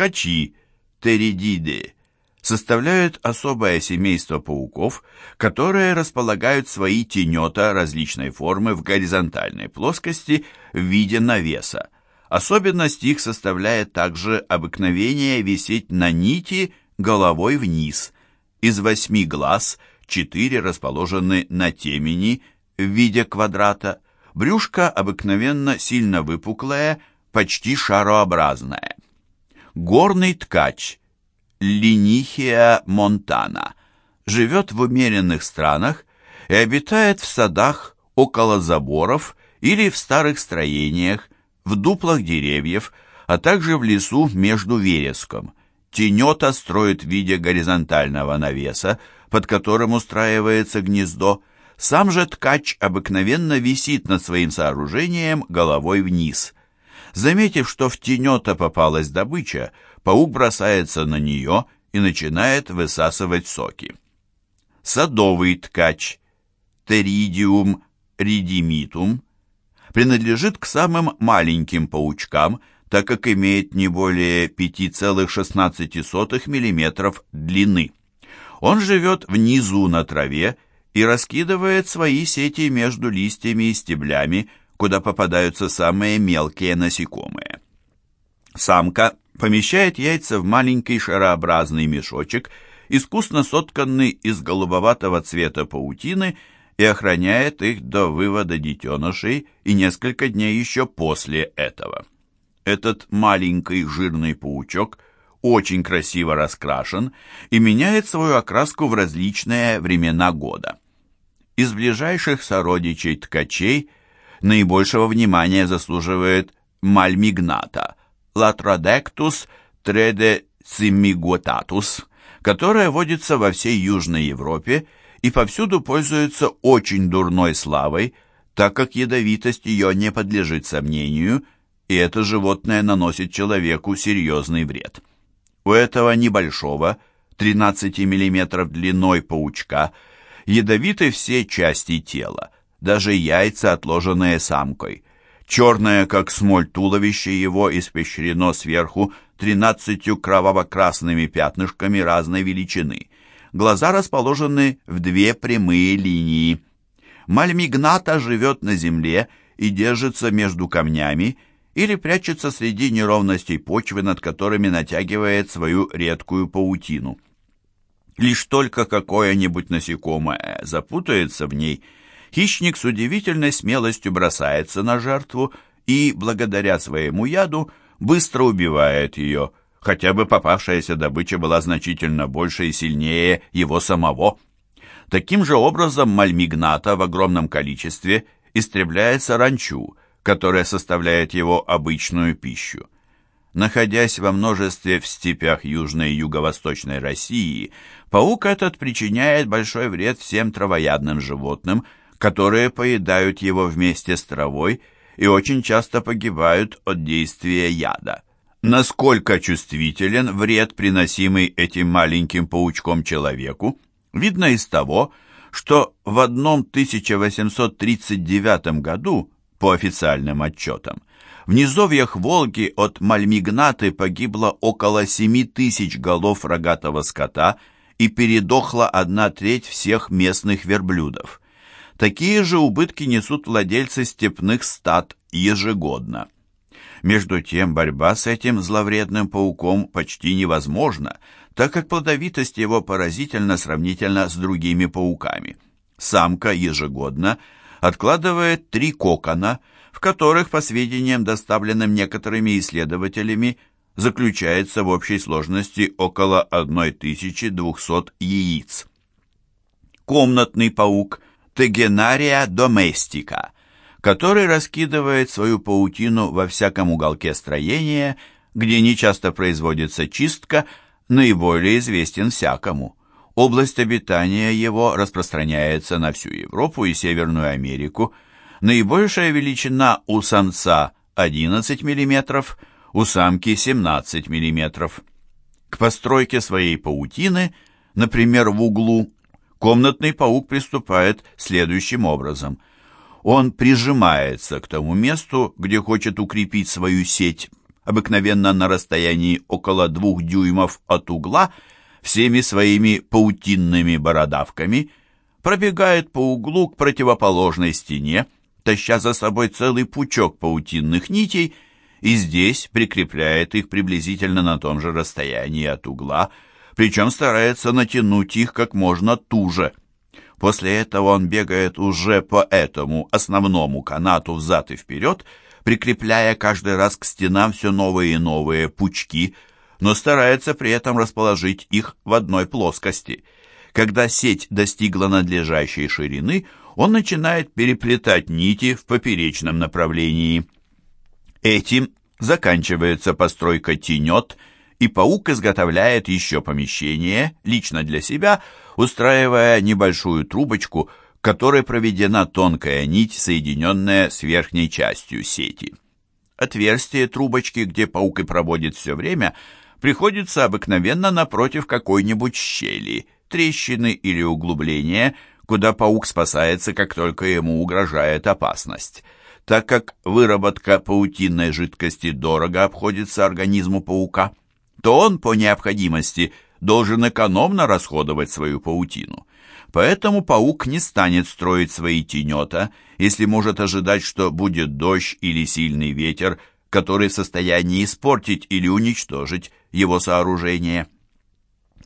Ткачи, теридиды, составляют особое семейство пауков, которые располагают свои тенета различной формы в горизонтальной плоскости в виде навеса. Особенность их составляет также обыкновение висеть на нити головой вниз. Из восьми глаз четыре расположены на темени в виде квадрата. Брюшко обыкновенно сильно выпуклое, почти шарообразное. Горный ткач Линихия монтана живет в умеренных странах и обитает в садах около заборов или в старых строениях, в дуплах деревьев, а также в лесу между вереском. Тенета строит в виде горизонтального навеса, под которым устраивается гнездо. Сам же ткач обыкновенно висит над своим сооружением головой вниз. Заметив, что в тенета попалась добыча, паук бросается на нее и начинает высасывать соки. Садовый ткач Теридиум ридимитум принадлежит к самым маленьким паучкам, так как имеет не более 5,16 мм длины. Он живет внизу на траве и раскидывает свои сети между листьями и стеблями, куда попадаются самые мелкие насекомые. Самка помещает яйца в маленький шарообразный мешочек, искусно сотканный из голубоватого цвета паутины, и охраняет их до вывода детенышей и несколько дней еще после этого. Этот маленький жирный паучок очень красиво раскрашен и меняет свою окраску в различные времена года. Из ближайших сородичей ткачей наибольшего внимания заслуживает мальмигната, Latrodectus tredecimigotаtus, которая водится во всей Южной Европе и повсюду пользуется очень дурной славой, так как ядовитость ее не подлежит сомнению, и это животное наносит человеку серьезный вред. У этого небольшого, 13 мм длиной паучка, ядовиты все части тела, даже яйца, отложенные самкой – Черное, как смоль, туловище его испещрено сверху тринадцатью кроваво-красными пятнышками разной величины. Глаза расположены в две прямые линии. Мальмигната живет на земле и держится между камнями или прячется среди неровностей почвы, над которыми натягивает свою редкую паутину. Лишь только какое-нибудь насекомое запутается в ней – хищник с удивительной смелостью бросается на жертву и, благодаря своему яду, быстро убивает ее, хотя бы попавшаяся добыча была значительно больше и сильнее его самого. Таким же образом мальмигната в огромном количестве истребляет саранчу, которая составляет его обычную пищу. Находясь во множестве в степях Южной и Юго-Восточной России, паук этот причиняет большой вред всем травоядным животным – которые поедают его вместе с травой и очень часто погибают от действия яда. Насколько чувствителен вред, приносимый этим маленьким паучком человеку, видно из того, что в одном 1839 году, по официальным отчетам, в низовьях Волги от мальмигнаты погибло около 7 тысяч голов рогатого скота и передохла одна треть всех местных верблюдов. Такие же убытки несут владельцы степных стад ежегодно. Между тем, борьба с этим зловредным пауком почти невозможна, так как плодовитость его поразительно сравнительно с другими пауками. Самка ежегодно откладывает три кокона, в которых, по сведениям, доставленным некоторыми исследователями, заключается в общей сложности около 1200 яиц. Комнатный паук – Тегенария доместика, который раскидывает свою паутину во всяком уголке строения, где нечасто производится чистка, наиболее известен всякому. Область обитания его распространяется на всю Европу и Северную Америку. Наибольшая величина у самца 11 мм, у самки 17 мм. К постройке своей паутины, например, в углу комнатный паук приступает следующим образом. Он прижимается к тому месту, где хочет укрепить свою сеть, обыкновенно на расстоянии около двух дюймов от угла, всеми своими паутинными бородавками, пробегает по углу к противоположной стене, таща за собой целый пучок паутинных нитей, и здесь прикрепляет их приблизительно на том же расстоянии от угла, причем старается натянуть их как можно туже. После этого он бегает уже по этому основному канату взад и вперед, прикрепляя каждый раз к стенам все новые и новые пучки, но старается при этом расположить их в одной плоскости. Когда сеть достигла надлежащей ширины, он начинает переплетать нити в поперечном направлении. Этим заканчивается постройка тенет, и паук изготовляет еще помещение, лично для себя, устраивая небольшую трубочку, к которой проведена тонкая нить, соединенная с верхней частью сети. Отверстие трубочки, где паук и проводит все время, приходится обыкновенно напротив какой-нибудь щели, трещины или углубления, куда паук спасается, как только ему угрожает опасность. Так как выработка паутинной жидкости дорого обходится организму паука, то он по необходимости должен экономно расходовать свою паутину. Поэтому паук не станет строить свои тенета, если может ожидать, что будет дождь или сильный ветер, который в состоянии испортить или уничтожить его сооружение.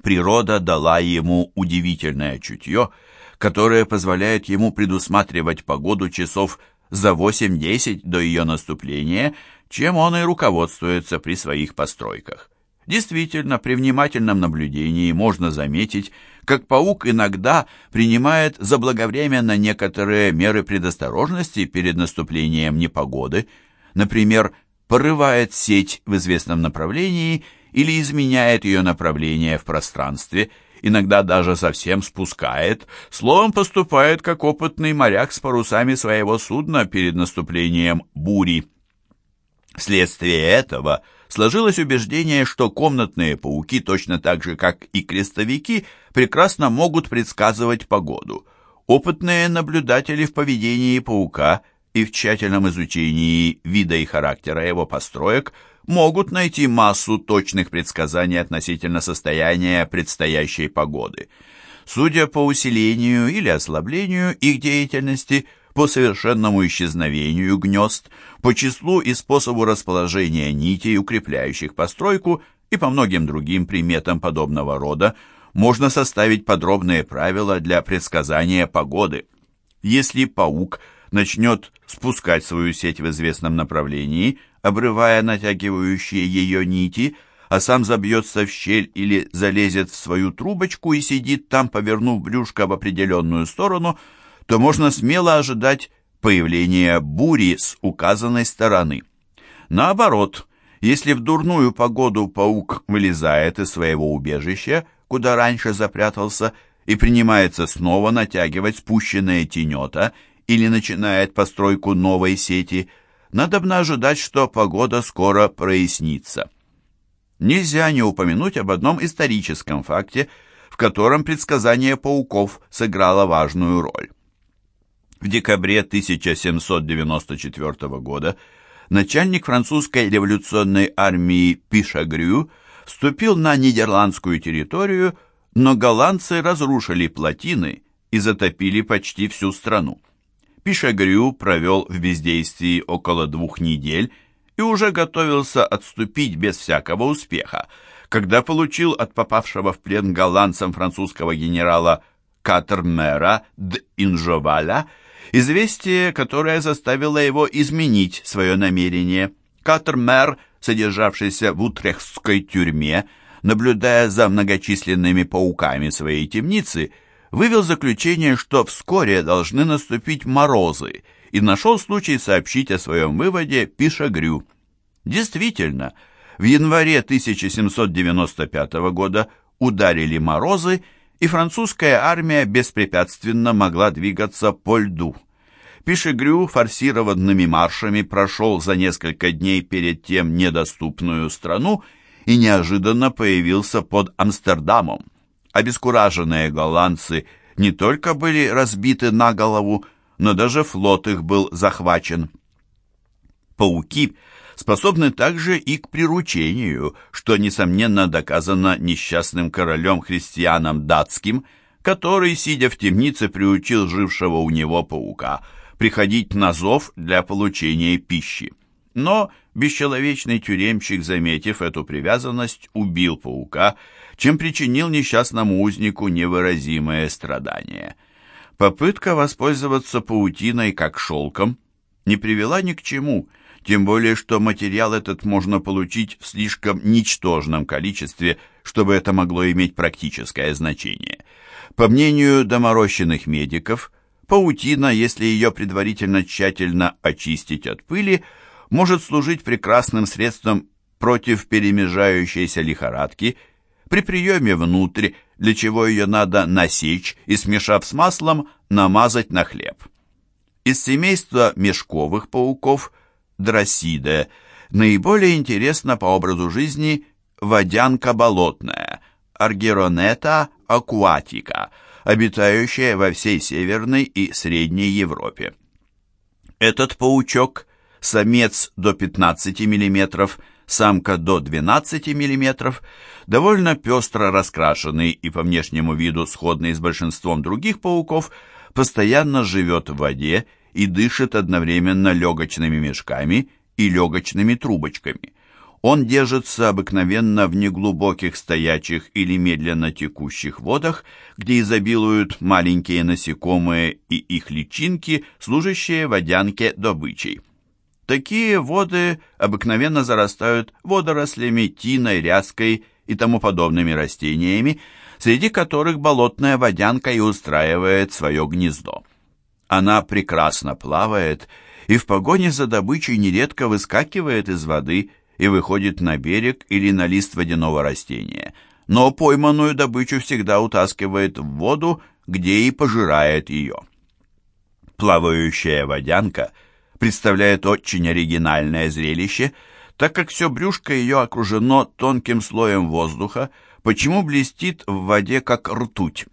Природа дала ему удивительное чутье, которое позволяет ему предусматривать погоду часов за 8-10 до ее наступления, чем он и руководствуется при своих постройках. Действительно, при внимательном наблюдении можно заметить, как паук иногда принимает заблаговременно некоторые меры предосторожности перед наступлением непогоды, например, порывает сеть в известном направлении или изменяет ее направление в пространстве, иногда даже совсем спускает, словом поступает как опытный моряк с парусами своего судна перед наступлением бури. Вследствие этого – сложилось убеждение, что комнатные пауки, точно так же, как и крестовики, прекрасно могут предсказывать погоду. Опытные наблюдатели в поведении паука и в тщательном изучении вида и характера его построек могут найти массу точных предсказаний относительно состояния предстоящей погоды. Судя по усилению или ослаблению их деятельности – по совершенному исчезновению гнезд, по числу и способу расположения нитей, укрепляющих постройку, и по многим другим приметам подобного рода, можно составить подробные правила для предсказания погоды. Если паук начнет спускать свою сеть в известном направлении, обрывая натягивающие ее нити, а сам забьется в щель или залезет в свою трубочку и сидит там, повернув брюшко в определенную сторону – то можно смело ожидать появления бури с указанной стороны. Наоборот, если в дурную погоду паук вылезает из своего убежища, куда раньше запрятался, и принимается снова натягивать спущенные тенета или начинает постройку новой сети, надобно ожидать, что погода скоро прояснится. Нельзя не упомянуть об одном историческом факте, в котором предсказание пауков сыграло важную роль. В декабре 1794 года начальник французской революционной армии Пишагрю вступил на нидерландскую территорию, но голландцы разрушили плотины и затопили почти всю страну. Пишагрю провел в бездействии около двух недель и уже готовился отступить без всякого успеха, когда получил от попавшего в плен голландцам французского генерала Катермера д Инжоваля Известие, которое заставило его изменить свое намерение. Катермер, содержавшийся в утрехтской тюрьме, наблюдая за многочисленными пауками своей темницы, вывел заключение, что вскоре должны наступить морозы, и нашел случай сообщить о своем выводе Пишагрю. Действительно, в январе 1795 года ударили морозы, и французская армия беспрепятственно могла двигаться по льду. Пишегрю форсированными маршами прошел за несколько дней перед тем недоступную страну и неожиданно появился под Амстердамом. Обескураженные голландцы не только были разбиты на голову, но даже флот их был захвачен. Пауки способны также и к приручению, что, несомненно, доказано несчастным королем христианом датским, который, сидя в темнице, приучил жившего у него паука приходить на зов для получения пищи. Но бесчеловечный тюремщик, заметив эту привязанность, убил паука, чем причинил несчастному узнику невыразимое страдание. Попытка воспользоваться паутиной как шелком не привела ни к чему, тем более что материал этот можно получить в слишком ничтожном количестве, чтобы это могло иметь практическое значение. По мнению доморощенных медиков, паутина, если ее предварительно тщательно очистить от пыли, может служить прекрасным средством против перемежающейся лихорадки при приеме внутрь, для чего ее надо насечь и, смешав с маслом, намазать на хлеб. Из семейства мешковых пауков дросиде наиболее интересна по образу жизни водянка болотная Аргеронета акуатика, обитающая во всей Северной и Средней Европе. Этот паучок, самец до 15 мм, самка до 12 мм, довольно пестро раскрашенный и по внешнему виду сходный с большинством других пауков, постоянно живет в воде и дышит одновременно легочными мешками и легочными трубочками. Он держится обыкновенно в неглубоких стоячих или медленно текущих водах, где изобилуют маленькие насекомые и их личинки, служащие водянке добычей. Такие воды обыкновенно зарастают водорослями, тиной, ряской и тому подобными растениями, среди которых болотная водянка и устраивает свое гнездо. Она прекрасно плавает и в погоне за добычей нередко выскакивает из воды и выходит на берег или на лист водяного растения, но пойманную добычу всегда утаскивает в воду, где и пожирает ее. Плавающая водянка представляет очень оригинальное зрелище, так как все брюшко ее окружено тонким слоем воздуха, Почему блестит в воде как ртуть?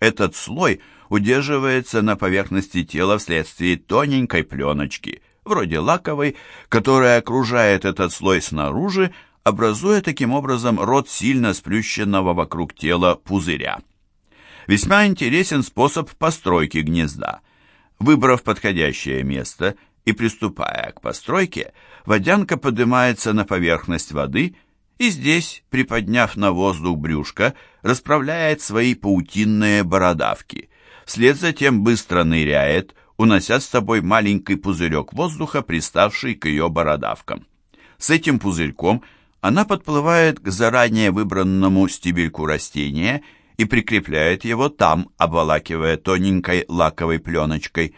Этот слой удерживается на поверхности тела вследствие тоненькой пленочки, вроде лаковой, которая окружает этот слой снаружи, образуя таким образом рот сильно сплющенного вокруг тела пузыря. Весьма интересен способ постройки гнезда. Выбрав подходящее место и приступая к постройке, водянка поднимается на поверхность воды и здесь, приподняв на воздух брюшко, расправляет свои паутинные бородавки. Вслед за тем быстро ныряет, унося с собой маленький пузырек воздуха, приставший к ее бородавкам. С этим пузырьком она подплывает к заранее выбранному стебельку растения и прикрепляет его там, обволакивая тоненькой лаковой пленочкой.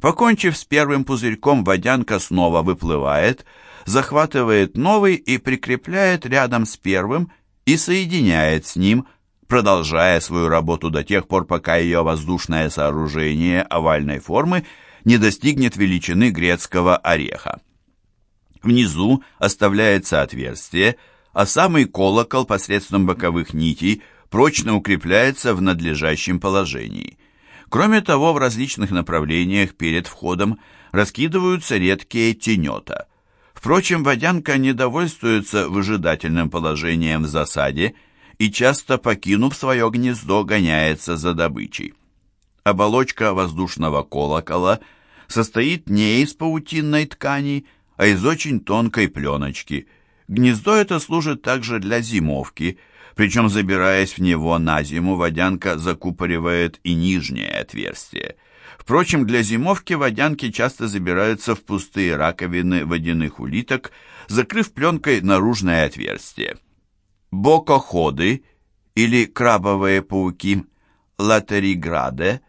Покончив с первым пузырьком, водянка снова выплывает – захватывает новый и прикрепляет рядом с первым и соединяет с ним, продолжая свою работу до тех пор, пока ее воздушное сооружение овальной формы не достигнет величины грецкого ореха. Внизу оставляется отверстие, а самый колокол посредством боковых нитей прочно укрепляется в надлежащем положении. Кроме того, в различных направлениях перед входом раскидываются редкие тенета – Впрочем, водянка не довольствуется выжидательным положением в засаде и часто, покинув свое гнездо, гоняется за добычей. Оболочка воздушного колокола состоит не из паутинной ткани, а из очень тонкой пленочки. Гнездо это служит также для зимовки, причем, забираясь в него на зиму, водянка закупоривает и нижнее отверстие. Впрочем, для зимовки водянки часто забираются в пустые раковины водяных улиток, закрыв пленкой наружное отверстие. Бокоходы или крабовые пауки латериграде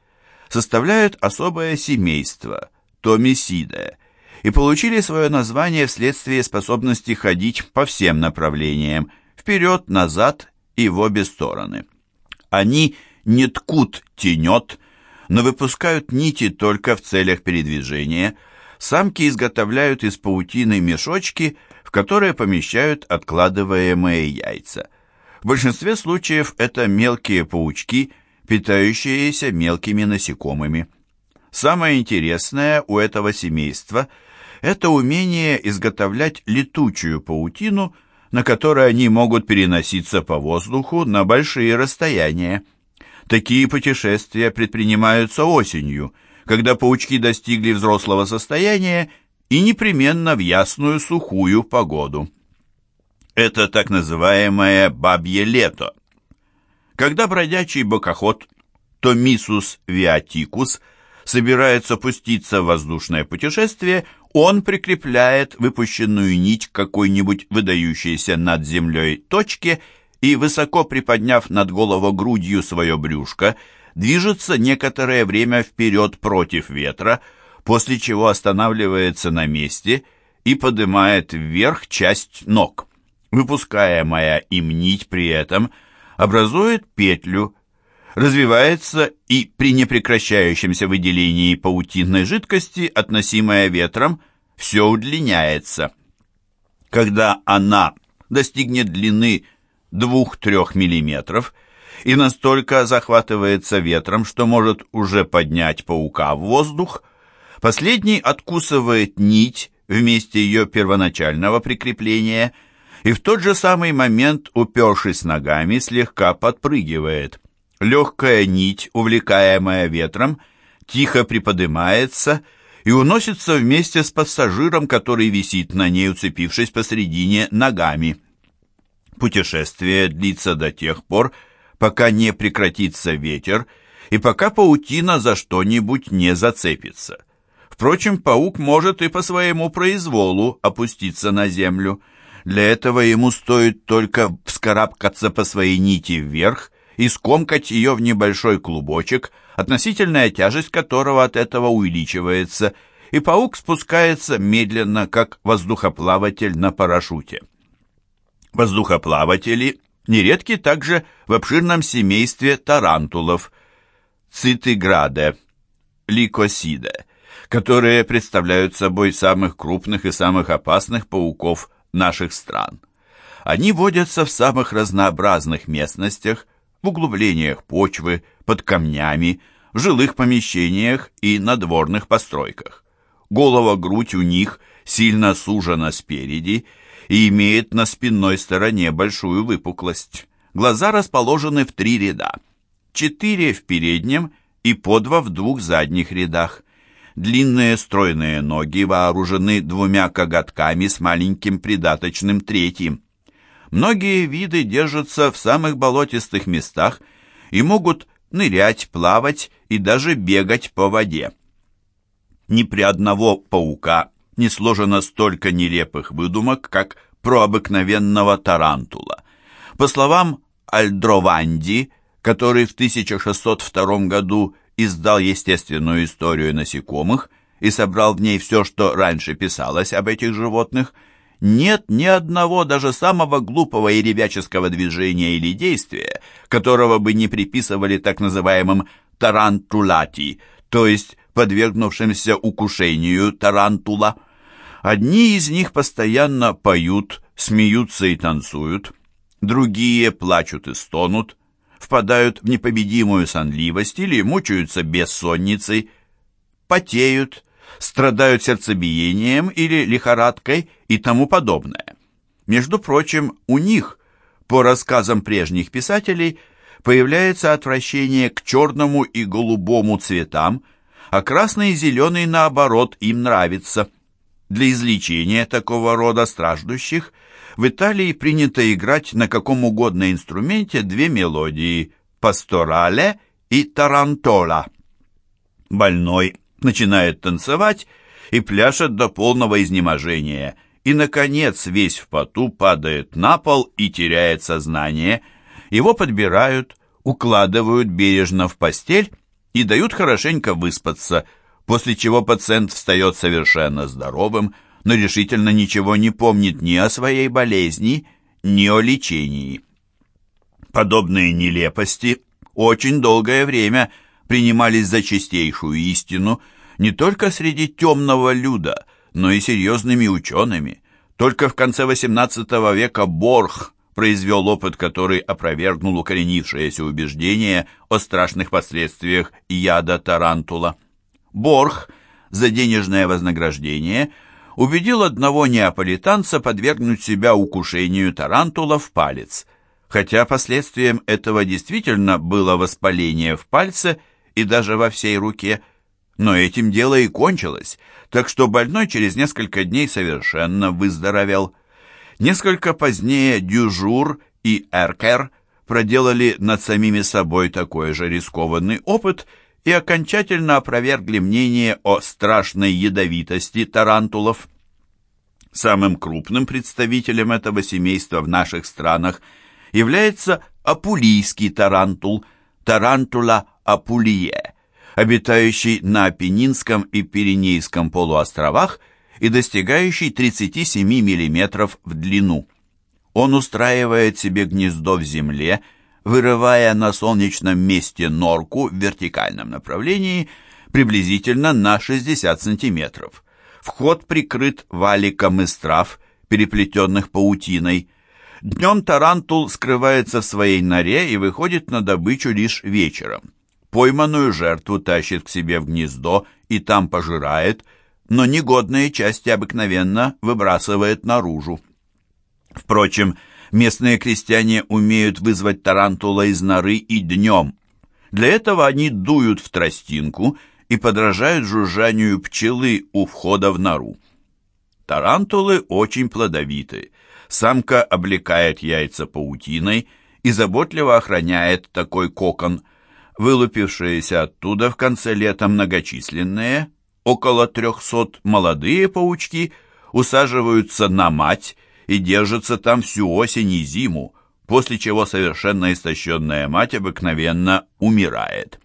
составляют особое семейство томисиде и получили свое название вследствие способности ходить по всем направлениям, вперед, назад и в обе стороны. Они не ткут тенет, но выпускают нити только в целях передвижения. Самки изготовляют из паутины мешочки, которые помещают откладываемые яйца. В большинстве случаев это мелкие паучки, питающиеся мелкими насекомыми. Самое интересное у этого семейства это умение изготовлять летучую паутину, на которой они могут переноситься по воздуху на большие расстояния. Такие путешествия предпринимаются осенью, когда паучки достигли взрослого состояния и непременно в ясную сухую погоду. Это так называемое «бабье лето». Когда бродячий бокоход Томисус виатикус собирается пуститься в воздушное путешествие, он прикрепляет выпущенную нить к какой-нибудь выдающейся над землей точке и, высоко приподняв над головой грудью свое брюшко, движется некоторое время вперед против ветра, после чего останавливается на месте и поднимает вверх часть ног. Выпускаемая им нить при этом образует петлю, развивается и при непрекращающемся выделении паутинной жидкости, относимая ветром, все удлиняется. Когда она достигнет длины 2-3 мм и настолько захватывается ветром, что может уже поднять паука в воздух, последний откусывает нить вместе ее первоначального прикрепления и в тот же самый момент, упершись ногами, слегка подпрыгивает. Легкая нить, увлекаемая ветром, тихо приподнимается и уносится вместе с пассажиром, который висит на ней, уцепившись посредине ногами. Путешествие длится до тех пор, пока не прекратится ветер и пока паутина за что-нибудь не зацепится. Впрочем, паук может и по своему произволу опуститься на землю. Для этого ему стоит только вскарабкаться по своей нити вверх и скомкать ее в небольшой клубочек, относительная тяжесть которого от этого увеличивается, и паук спускается медленно, как воздухоплаватель на парашюте. Воздухоплаватели нередки также в обширном семействе тарантулов, цитиграде, ликосиде, которые представляют собой самых крупных и самых опасных пауков наших стран. Они водятся в самых разнообразных местностях, в углублениях почвы, под камнями, в жилых помещениях и надворных постройках. Голова-грудь у них сильно сужена спереди и имеет на спинной стороне большую выпуклость. Глаза расположены в три ряда. Четыре в переднем и по два в двух задних рядах. Длинные стройные ноги вооружены двумя коготками с маленьким придаточным третьим. Многие виды держатся в самых болотистых местах и могут нырять, плавать и даже бегать по воде. Ни при одного паука не сложено столько нелепых выдумок, как про обыкновенного тарантула. По словам Альдрованди, который в 1602 году издал естественную историю насекомых и собрал в ней все, что раньше писалось об этих животных, нет ни одного даже самого глупого и ребяческого движения или действия, которого бы не приписывали так называемым tarantulati, то есть подвергнувшимся укушению тарантула. Одни из них постоянно поют, смеются и танцуют, другие плачут и стонут, впадают в непобедимую сонливость или мучаются бессонницей, потеют, страдают сердцебиением или лихорадкой и тому подобное. Между прочим, у них, по рассказам прежних писателей, появляется отвращение к черному и голубому цветам, а красный и зеленый, наоборот, им нравится. Для излечения такого рода страждущих в Италии принято играть на каком угодно инструменте две мелодии – пасторале и тарантола. Больной начинает танцевать и пляшет до полного изнеможения, и, наконец, весь в поту падает на пол и теряет сознание. Его подбирают, укладывают бережно в постель и дают хорошенько выспаться, после чего пациент встает совершенно здоровым, но решительно ничего не помнит ни о своей болезни, ни о лечении. Подобные нелепости очень долгое время – принимались за чистейшую истину не только среди темного люда, но и серьезными учеными. Только в конце XVIII века Борх произвел опыт, который опровергнул укоренившееся убеждение о страшных последствиях яда тарантула. Борх за денежное вознаграждение убедил одного неаполитанца подвергнуть себя укушению тарантула в палец, хотя последствием этого действительно было воспаление в пальце и даже во всей руке, но этим дело и кончилось, так что больной через несколько дней совершенно выздоровел. Несколько позднее Дюжур и Эркер проделали над самими собой такой же рискованный опыт и окончательно опровергли мнение о страшной ядовитости тарантулов. Самым крупным представителем этого семейства в наших странах является апулийский тарантул, Tarantula apuliae, обитающий на Апеннинском и Пиренейском полуостровах и достигающий 37 мм в длину. Он устраивает себе гнездо в земле, вырывая на солнечном месте норку в вертикальном направлении приблизительно на 60 сантиметров. Вход прикрыт валиком из трав, переплетенных паутиной. Днем тарантул скрывается в своей норе и выходит на добычу лишь вечером. Пойманную жертву тащит к себе в гнездо и там пожирает, но негодные части обыкновенно выбрасывает наружу. Впрочем, местные крестьяне умеют вызвать тарантула из норы и днем. Для этого они дуют в тростинку и подражают жужжанию пчелы у входа в нору. Тарантулы очень плодовиты. Самка облекает яйца паутиной и заботливо охраняет такой кокон. Вылупившиеся оттуда в конце лета многочисленные, около трехсот молодые паучки, усаживаются на мать и держится там всю осень и зиму, после чего совершенно истощенная мать обыкновенно умирает.